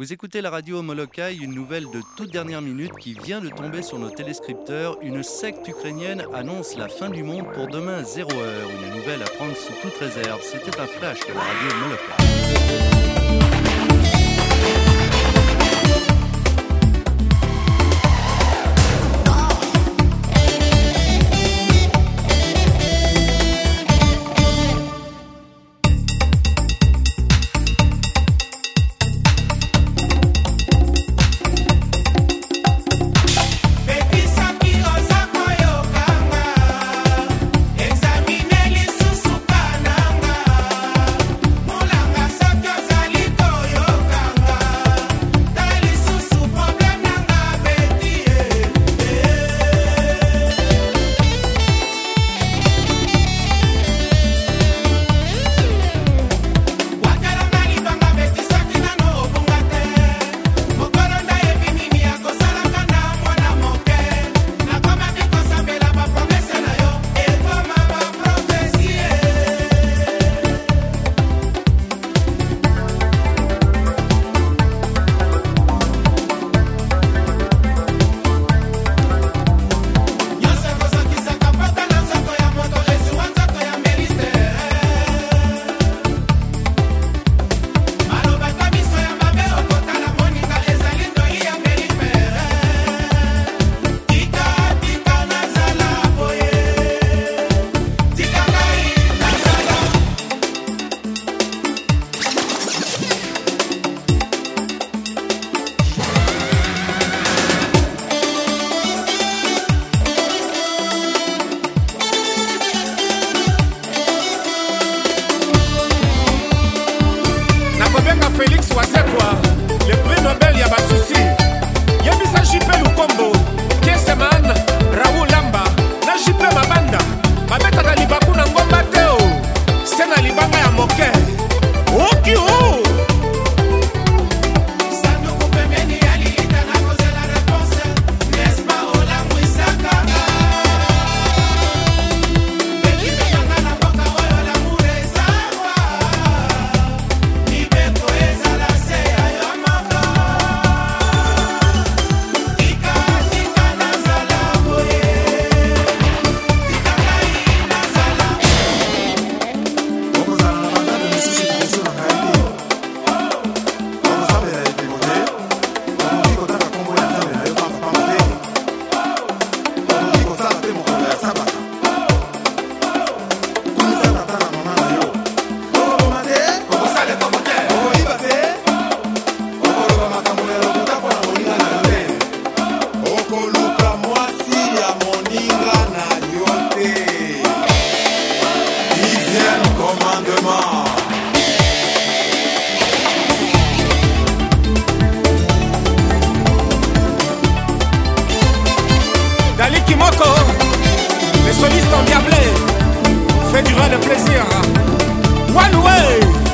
Vous écoutez la radio Molokai, une nouvelle de toute dernière minute qui vient de tomber sur nos téléscripteurs. Une secte ukrainienne annonce la fin du monde pour demain 0 heure. Une nouvelle à prendre sous toute réserve. C'était un flash de la radio Molokai. Félix wasekwa le prix nobel ya basusi. Yebisa jipe lukombo soliste en diablé. Fais du vrai de plaisir. One way.